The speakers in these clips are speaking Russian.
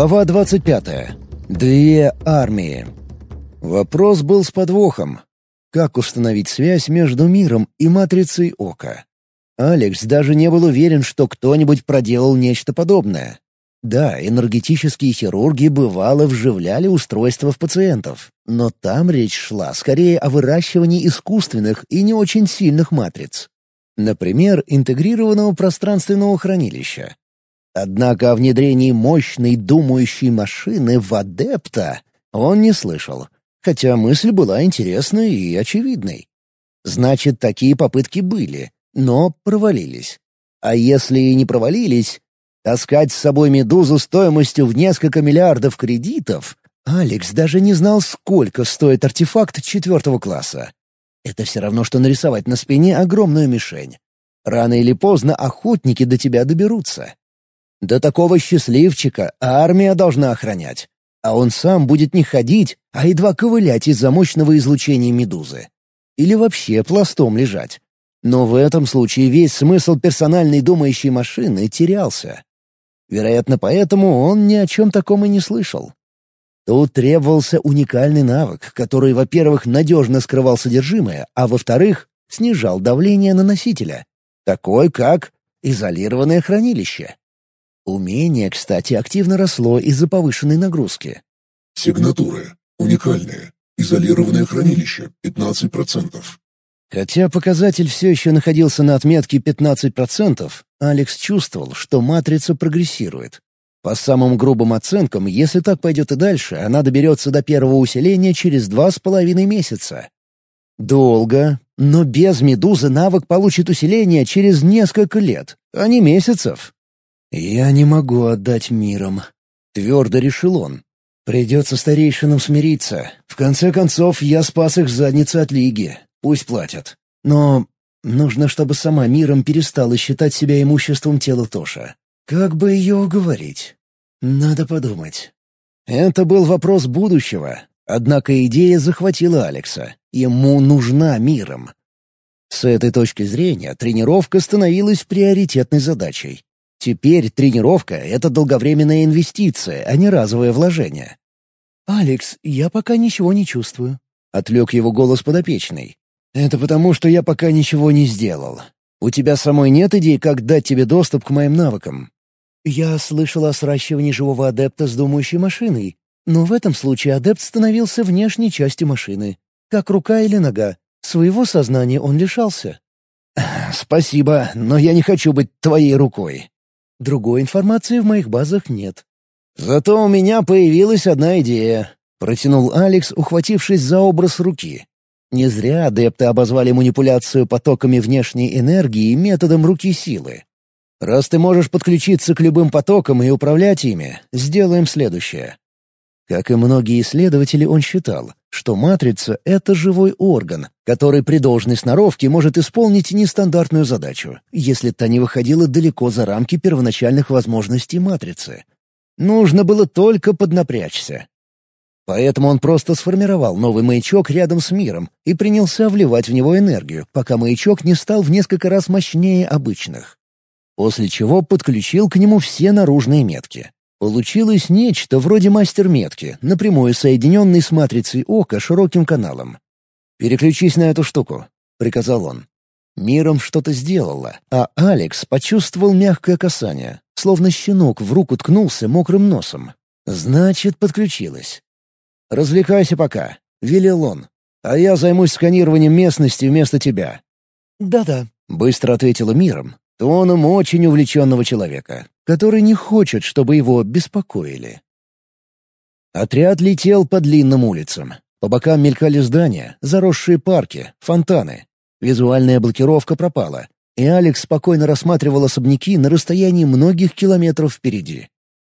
Глава 25. Две армии. Вопрос был с подвохом. Как установить связь между миром и матрицей ока? Алекс даже не был уверен, что кто-нибудь проделал нечто подобное. Да, энергетические хирурги бывало вживляли устройства в пациентов, но там речь шла скорее о выращивании искусственных и не очень сильных матриц. Например, интегрированного пространственного хранилища. Однако о внедрении мощной думающей машины в адепта он не слышал, хотя мысль была интересной и очевидной. Значит, такие попытки были, но провалились. А если и не провалились, таскать с собой медузу стоимостью в несколько миллиардов кредитов Алекс даже не знал, сколько стоит артефакт четвертого класса. Это все равно, что нарисовать на спине огромную мишень. Рано или поздно охотники до тебя доберутся. До такого счастливчика армия должна охранять. А он сам будет не ходить, а едва ковылять из-за мощного излучения медузы. Или вообще пластом лежать. Но в этом случае весь смысл персональной думающей машины терялся. Вероятно, поэтому он ни о чем таком и не слышал. Тут требовался уникальный навык, который, во-первых, надежно скрывал содержимое, а во-вторых, снижал давление на носителя. Такой, как изолированное хранилище. Умение, кстати, активно росло из-за повышенной нагрузки. Сигнатуры. Уникальные. Изолированное хранилище. 15%. Хотя показатель все еще находился на отметке 15%, Алекс чувствовал, что матрица прогрессирует. По самым грубым оценкам, если так пойдет и дальше, она доберется до первого усиления через два с половиной месяца. Долго, но без медузы навык получит усиление через несколько лет, а не месяцев. «Я не могу отдать миром», — твердо решил он. «Придется старейшинам смириться. В конце концов, я спас их задницы от Лиги. Пусть платят. Но нужно, чтобы сама миром перестала считать себя имуществом тела Тоша. Как бы ее уговорить? Надо подумать». Это был вопрос будущего, однако идея захватила Алекса. Ему нужна миром. С этой точки зрения тренировка становилась приоритетной задачей. Теперь тренировка — это долговременная инвестиция, а не разовое вложение. «Алекс, я пока ничего не чувствую», — отвлек его голос подопечный. «Это потому, что я пока ничего не сделал. У тебя самой нет идей, как дать тебе доступ к моим навыкам?» «Я слышал о сращивании живого адепта с думающей машиной, но в этом случае адепт становился внешней частью машины, как рука или нога. Своего сознания он лишался». «Спасибо, но я не хочу быть твоей рукой». «Другой информации в моих базах нет». «Зато у меня появилась одна идея», — протянул Алекс, ухватившись за образ руки. Не зря адепты обозвали манипуляцию потоками внешней энергии методом руки силы. Раз ты можешь подключиться к любым потокам и управлять ими, сделаем следующее. Как и многие исследователи, он считал, что матрица — это живой орган, который при должной сноровке может исполнить нестандартную задачу, если та не выходила далеко за рамки первоначальных возможностей матрицы. Нужно было только поднапрячься. Поэтому он просто сформировал новый маячок рядом с миром и принялся вливать в него энергию, пока маячок не стал в несколько раз мощнее обычных. После чего подключил к нему все наружные метки. Получилось нечто вроде мастер-метки, напрямую соединенной с матрицей ока широким каналом. «Переключись на эту штуку», — приказал он. Миром что-то сделала, а Алекс почувствовал мягкое касание, словно щенок в руку ткнулся мокрым носом. Значит, подключилась. «Развлекайся пока», — велел он. «А я займусь сканированием местности вместо тебя». «Да-да», — быстро ответила миром, тоном очень увлеченного человека, который не хочет, чтобы его беспокоили. Отряд летел по длинным улицам. По бокам мелькали здания, заросшие парки, фонтаны. Визуальная блокировка пропала, и Алекс спокойно рассматривал особняки на расстоянии многих километров впереди.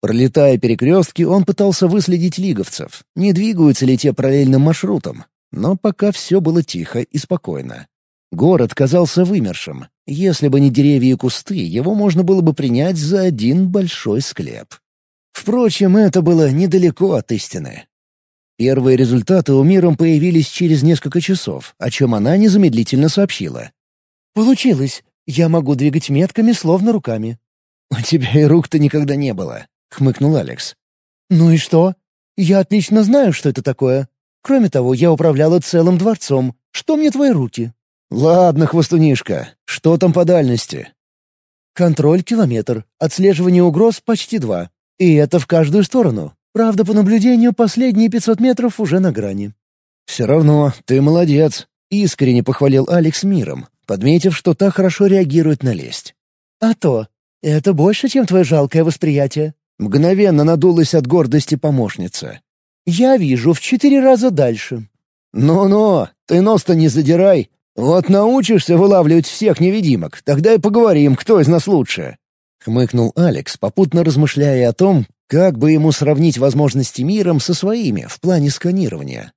Пролетая перекрестки, он пытался выследить лиговцев, не двигаются ли те параллельным маршрутом. Но пока все было тихо и спокойно. Город казался вымершим. Если бы не деревья и кусты, его можно было бы принять за один большой склеп. Впрочем, это было недалеко от истины. Первые результаты у Миром появились через несколько часов, о чем она незамедлительно сообщила. «Получилось. Я могу двигать метками, словно руками». «У тебя и рук-то никогда не было», — хмыкнул Алекс. «Ну и что? Я отлично знаю, что это такое. Кроме того, я управляла целым дворцом. Что мне твои руки?» «Ладно, хвостунишка, что там по дальности?» «Контроль — километр, отслеживание угроз — почти два. И это в каждую сторону. Правда, по наблюдению, последние 500 метров уже на грани». «Все равно, ты молодец», — искренне похвалил Алекс миром, подметив, что та хорошо реагирует на лесть. «А то. Это больше, чем твое жалкое восприятие». Мгновенно надулась от гордости помощница. «Я вижу в четыре раза дальше». «Ну-ну, ты нос-то не задирай. Вот научишься вылавливать всех невидимок, тогда и поговорим, кто из нас лучше». Хмыкнул Алекс, попутно размышляя о том, как бы ему сравнить возможности миром со своими в плане сканирования.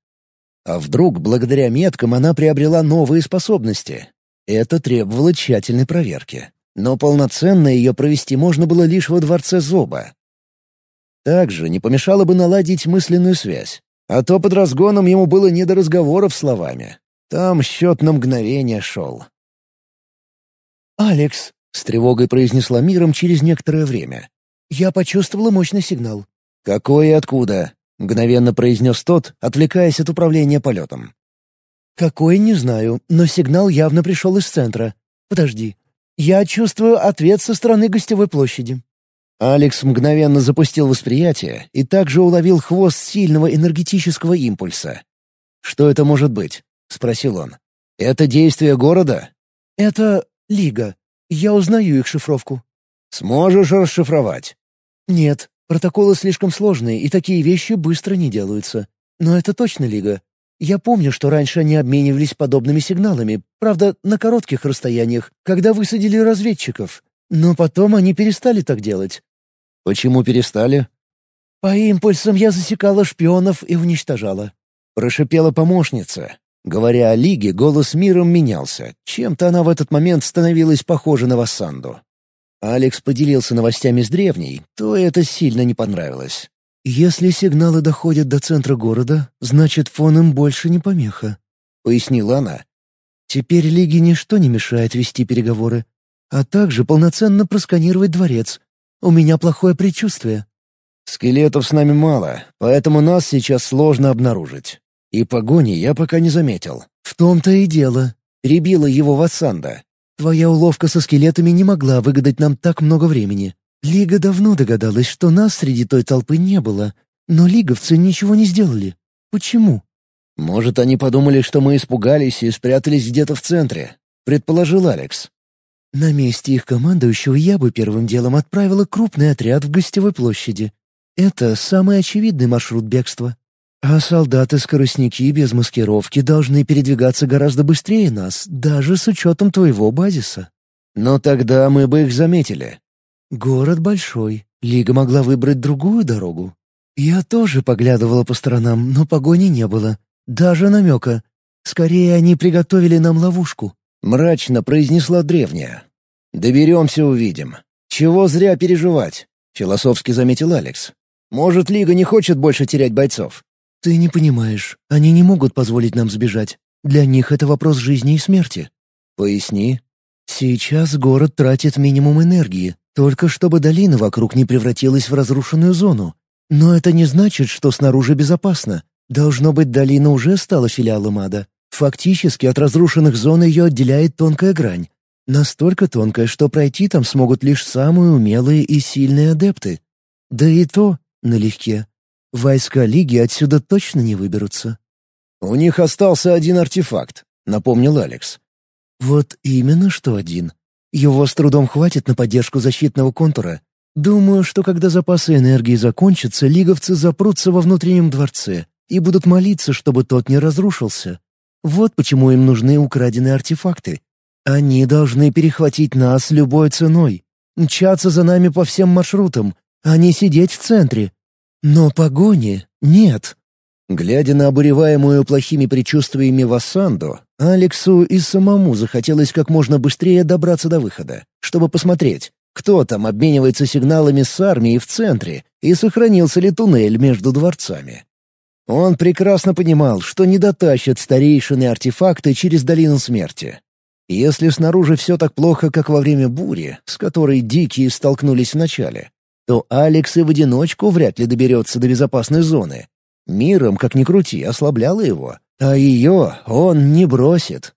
А вдруг, благодаря меткам, она приобрела новые способности? Это требовало тщательной проверки. Но полноценно ее провести можно было лишь во дворце Зоба. Также не помешало бы наладить мысленную связь. А то под разгоном ему было не до разговоров словами. Там счет на мгновение шел. «Алекс», — с тревогой произнесла миром через некоторое время. «Я почувствовала мощный сигнал». «Какой и откуда?» — мгновенно произнес тот, отвлекаясь от управления полетом. «Какой, не знаю, но сигнал явно пришел из центра. Подожди. Я чувствую ответ со стороны гостевой площади». Алекс мгновенно запустил восприятие и также уловил хвост сильного энергетического импульса. «Что это может быть?» — спросил он. «Это действие города?» «Это Лига. Я узнаю их шифровку». «Сможешь расшифровать?» «Нет, протоколы слишком сложные, и такие вещи быстро не делаются. Но это точно Лига. Я помню, что раньше они обменивались подобными сигналами, правда, на коротких расстояниях, когда высадили разведчиков. Но потом они перестали так делать. Почему перестали? По импульсам я засекала шпионов и уничтожала. Прошипела помощница. Говоря о Лиге, голос миром менялся. Чем-то она в этот момент становилась похожа на Вассанду. Алекс поделился новостями с древней, то это сильно не понравилось. «Если сигналы доходят до центра города, значит, фон им больше не помеха», — пояснила она. «Теперь Лиге ничто не мешает вести переговоры, а также полноценно просканировать дворец. У меня плохое предчувствие». «Скелетов с нами мало, поэтому нас сейчас сложно обнаружить. И погони я пока не заметил». «В том-то и дело», — перебила его Вассанда. «Твоя уловка со скелетами не могла выгадать нам так много времени. Лига давно догадалась, что нас среди той толпы не было, но лиговцы ничего не сделали. Почему? Может, они подумали, что мы испугались и спрятались где-то в центре, предположил Алекс. На месте их командующего я бы первым делом отправила крупный отряд в гостевой площади. Это самый очевидный маршрут бегства. А солдаты-скоростники без маскировки должны передвигаться гораздо быстрее нас, даже с учетом твоего базиса. Но тогда мы бы их заметили. Город большой. Лига могла выбрать другую дорогу. Я тоже поглядывала по сторонам, но погони не было. Даже намека. Скорее, они приготовили нам ловушку. Мрачно произнесла древняя. «Доберемся, увидим. Чего зря переживать?» — философски заметил Алекс. «Может, Лига не хочет больше терять бойцов?» «Ты не понимаешь. Они не могут позволить нам сбежать. Для них это вопрос жизни и смерти». «Поясни». «Сейчас город тратит минимум энергии, только чтобы долина вокруг не превратилась в разрушенную зону. Но это не значит, что снаружи безопасно. Должно быть, долина уже стала филиалом ада. Фактически от разрушенных зон ее отделяет тонкая грань. Настолько тонкая, что пройти там смогут лишь самые умелые и сильные адепты. Да и то налегке. Войска Лиги отсюда точно не выберутся. «У них остался один артефакт», — напомнил Алекс. «Вот именно что один. Его с трудом хватит на поддержку защитного контура. Думаю, что когда запасы энергии закончатся, лиговцы запрутся во внутреннем дворце и будут молиться, чтобы тот не разрушился. Вот почему им нужны украденные артефакты. Они должны перехватить нас любой ценой, мчаться за нами по всем маршрутам, а не сидеть в центре. Но погони нет. Глядя на обуреваемую плохими предчувствиями Вассанду, Алексу и самому захотелось как можно быстрее добраться до выхода, чтобы посмотреть, кто там обменивается сигналами с армией в центре и сохранился ли туннель между дворцами. Он прекрасно понимал, что не дотащат старейшины артефакты через долину смерти. Если снаружи все так плохо, как во время бури, с которой дикие столкнулись вначале, то Алекс и в одиночку вряд ли доберется до безопасной зоны. Миром, как ни крути, ослабляла его, а ее он не бросит.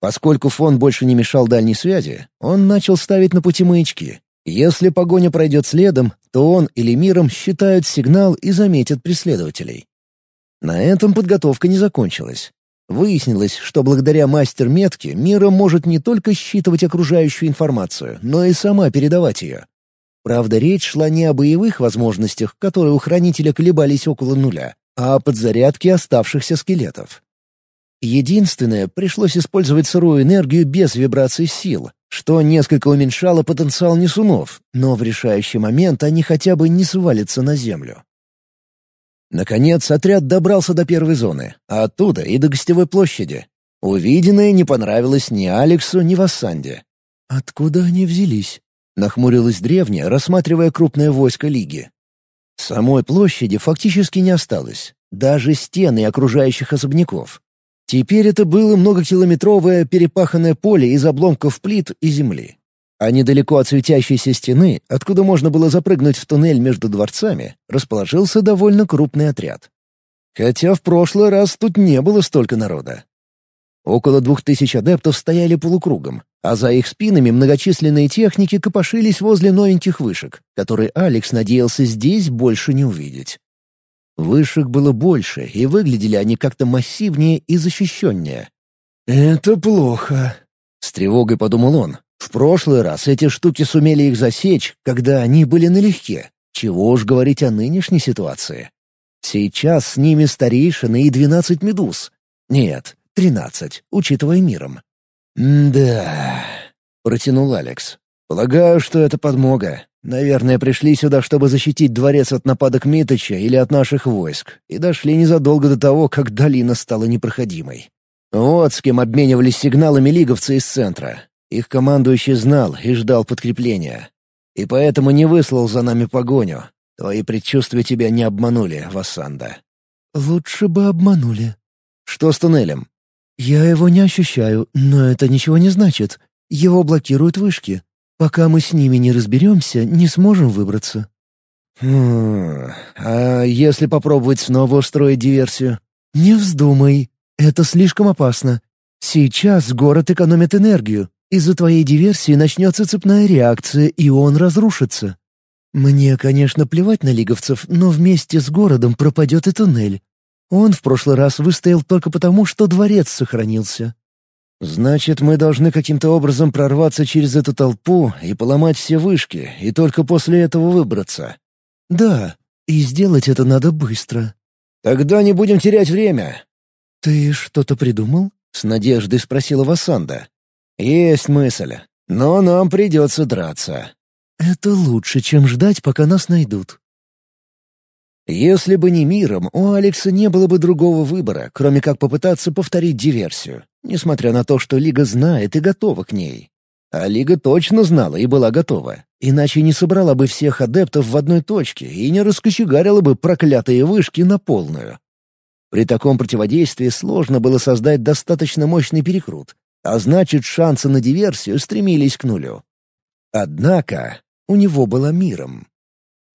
Поскольку фон больше не мешал дальней связи, он начал ставить на пути маячки. Если погоня пройдет следом, то он или миром считают сигнал и заметят преследователей. На этом подготовка не закончилась. Выяснилось, что благодаря мастер-метке Мира может не только считывать окружающую информацию, но и сама передавать ее. Правда, речь шла не о боевых возможностях, которые у Хранителя колебались около нуля, а о подзарядке оставшихся скелетов. Единственное, пришлось использовать сырую энергию без вибраций сил, что несколько уменьшало потенциал несунов, но в решающий момент они хотя бы не свалятся на землю. Наконец, отряд добрался до первой зоны, а оттуда и до гостевой площади. Увиденное не понравилось ни Алексу, ни Вассанде. «Откуда они взялись?» Нахмурилась древняя, рассматривая крупное войско Лиги. Самой площади фактически не осталось, даже стены окружающих особняков. Теперь это было многокилометровое перепаханное поле из обломков плит и земли. А недалеко от светящейся стены, откуда можно было запрыгнуть в туннель между дворцами, расположился довольно крупный отряд. Хотя в прошлый раз тут не было столько народа. Около двух тысяч адептов стояли полукругом, а за их спинами многочисленные техники копошились возле новеньких вышек, которые Алекс надеялся здесь больше не увидеть. Вышек было больше, и выглядели они как-то массивнее и защищеннее. «Это плохо», — с тревогой подумал он. «В прошлый раз эти штуки сумели их засечь, когда они были налегке. Чего уж говорить о нынешней ситуации. Сейчас с ними старейшины и двенадцать медуз. Нет, тринадцать, учитывая миром. «Да...» — протянул Алекс. «Полагаю, что это подмога. Наверное, пришли сюда, чтобы защитить дворец от нападок Миточа или от наших войск, и дошли незадолго до того, как долина стала непроходимой. Вот с кем обменивались сигналами лиговцы из центра. Их командующий знал и ждал подкрепления. И поэтому не выслал за нами погоню. Твои предчувствия тебя не обманули, Вассанда». «Лучше бы обманули». «Что с туннелем?» «Я его не ощущаю, но это ничего не значит. Его блокируют вышки. Пока мы с ними не разберемся, не сможем выбраться». «Хм... А если попробовать снова устроить диверсию?» «Не вздумай. Это слишком опасно. Сейчас город экономит энергию. Из-за твоей диверсии начнется цепная реакция, и он разрушится. Мне, конечно, плевать на лиговцев, но вместе с городом пропадет и туннель. Он в прошлый раз выстоял только потому, что дворец сохранился. «Значит, мы должны каким-то образом прорваться через эту толпу и поломать все вышки, и только после этого выбраться». «Да, и сделать это надо быстро». «Тогда не будем терять время». «Ты что-то придумал?» — с надеждой спросила Васанда. «Есть мысль, но нам придется драться». «Это лучше, чем ждать, пока нас найдут». Если бы не миром, у Алекса не было бы другого выбора, кроме как попытаться повторить диверсию, несмотря на то, что Лига знает и готова к ней. А Лига точно знала и была готова, иначе не собрала бы всех адептов в одной точке и не раскочегарила бы проклятые вышки на полную. При таком противодействии сложно было создать достаточно мощный перекрут, а значит, шансы на диверсию стремились к нулю. Однако у него было миром.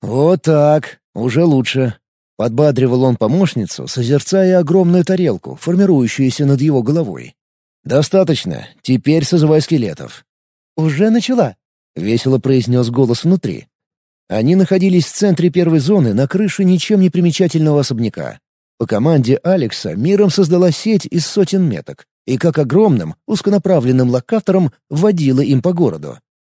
«Вот так. Уже лучше». Подбадривал он помощницу, созерцая огромную тарелку, формирующуюся над его головой. «Достаточно. Теперь созывай скелетов». «Уже начала», — весело произнес голос внутри. Они находились в центре первой зоны на крыше ничем не примечательного особняка. По команде Алекса миром создала сеть из сотен меток и как огромным, узконаправленным локатором водила им по городу.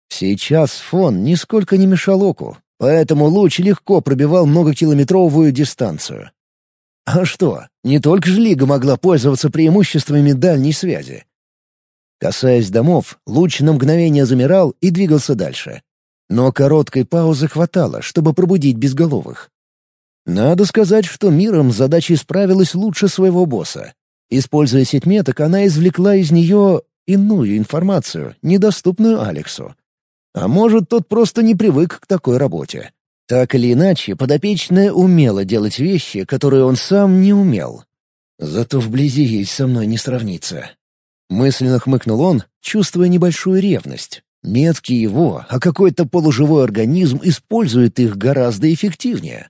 Сейчас фон нисколько не мешал оку, поэтому луч легко пробивал многокилометровую дистанцию. А что, не только же Лига могла пользоваться преимуществами дальней связи. Касаясь домов, луч на мгновение замирал и двигался дальше. Но короткой паузы хватало, чтобы пробудить безголовых. Надо сказать, что миром задачей справилась лучше своего босса. Используя сеть меток, она извлекла из нее иную информацию, недоступную Алексу. А может, тот просто не привык к такой работе. Так или иначе, подопечная умела делать вещи, которые он сам не умел. Зато вблизи ей со мной не сравнится. Мысленно хмыкнул он, чувствуя небольшую ревность. Метки его, а какой-то полуживой организм использует их гораздо эффективнее.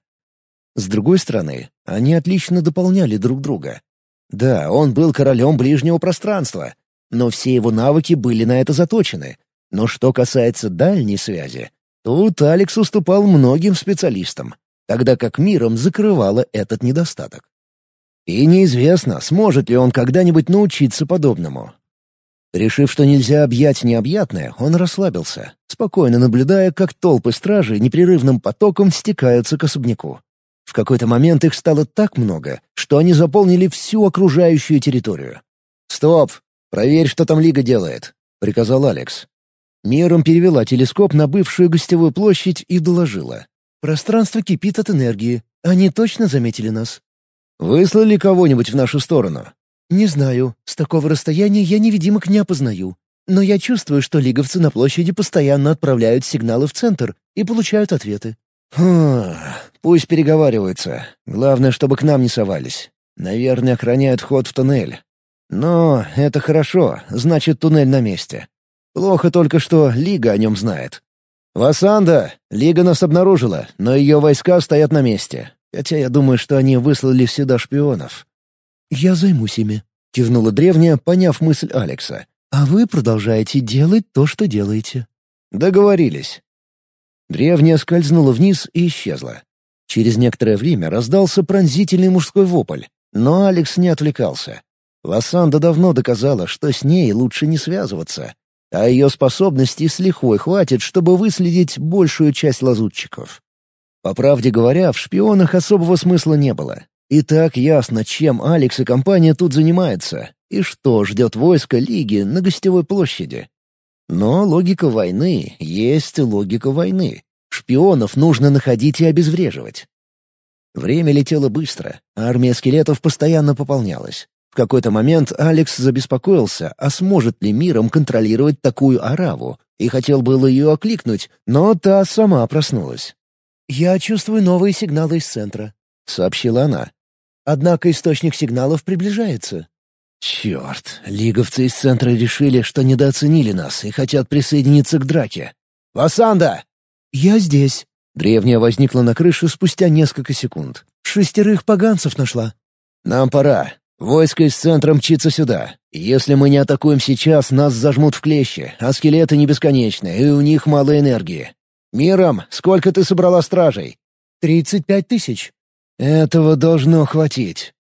С другой стороны, они отлично дополняли друг друга. Да, он был королем ближнего пространства, но все его навыки были на это заточены. Но что касается дальней связи, тут Алекс уступал многим специалистам, тогда как миром закрывала этот недостаток. И неизвестно, сможет ли он когда-нибудь научиться подобному. Решив, что нельзя объять необъятное, он расслабился, спокойно наблюдая, как толпы стражей непрерывным потоком стекаются к особняку. В какой-то момент их стало так много, что они заполнили всю окружающую территорию. «Стоп! Проверь, что там Лига делает», — приказал Алекс. Миром перевела телескоп на бывшую гостевую площадь и доложила. «Пространство кипит от энергии. Они точно заметили нас?» «Выслали кого-нибудь в нашу сторону?» «Не знаю. С такого расстояния я невидимок не опознаю. Но я чувствую, что лиговцы на площади постоянно отправляют сигналы в центр и получают ответы». «Хм, пусть переговариваются. Главное, чтобы к нам не совались. Наверное, охраняют вход в туннель. Но это хорошо, значит, туннель на месте. Плохо только, что Лига о нем знает. «Васанда! Лига нас обнаружила, но ее войска стоят на месте. Хотя я думаю, что они выслали сюда шпионов». «Я займусь ими», — кивнула древняя, поняв мысль Алекса. «А вы продолжаете делать то, что делаете». «Договорились». Древняя скользнула вниз и исчезла. Через некоторое время раздался пронзительный мужской вопль, но Алекс не отвлекался. Васанда давно доказала, что с ней лучше не связываться а ее способностей с лихвой хватит, чтобы выследить большую часть лазутчиков. По правде говоря, в шпионах особого смысла не было. И так ясно, чем Алекс и компания тут занимаются, и что ждет войско Лиги на гостевой площади. Но логика войны есть логика войны. Шпионов нужно находить и обезвреживать. Время летело быстро, а армия скелетов постоянно пополнялась. В какой-то момент Алекс забеспокоился, а сможет ли миром контролировать такую ораву, и хотел было ее окликнуть, но та сама проснулась. «Я чувствую новые сигналы из центра», — сообщила она. «Однако источник сигналов приближается». «Черт, лиговцы из центра решили, что недооценили нас и хотят присоединиться к драке. Васанда!» «Я здесь». Древняя возникла на крыше спустя несколько секунд. «Шестерых поганцев нашла». «Нам пора. Войско из центра мчится сюда. Если мы не атакуем сейчас, нас зажмут в клещи, а скелеты не бесконечны, и у них мало энергии. Миром, сколько ты собрала стражей? Тридцать пять тысяч. Этого должно хватить.